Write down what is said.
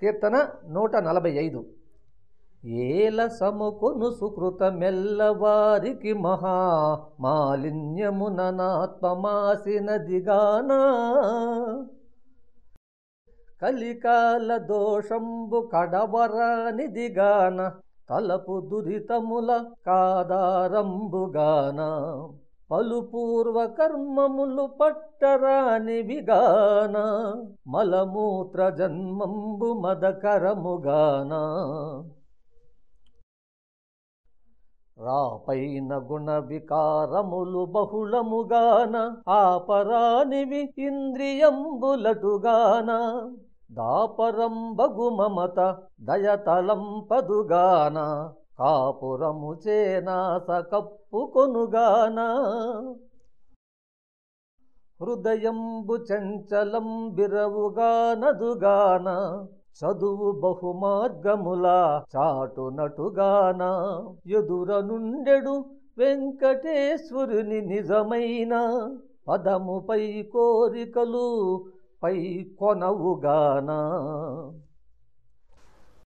కీర్తన నూట నలభై ఐదు. ఏల సముకొను సుకృత మెల్లవారికి మహా మాలిన్యముననాత్మమాసిన కలికాల దోషంబు కడవరానిదిగాన. తలపు దురితముల కాదారంబుగాన పలు పూర్వ కర్మములు పట్టరాని విగాన మలమూత్ర జన్మంబు మదకరముగాన. రాపైన గుణ వికారములు బహుళముగాన ఆపరానివి ఇంద్రియంబులటుగాన. దాపరంబగు మమత దయతలంపదుగాన. కాపురము చేనాస కప్పుకొనుగాన హృదయంబు చంచలం బిరవుగానదుగాన చదువు బహుమార్గములా చాటునటుగాన ఎదుర నుండెడు వెంకటేశ్వరుని నిజమైన? పదముపై కోరికలు పై కొనవుగాన?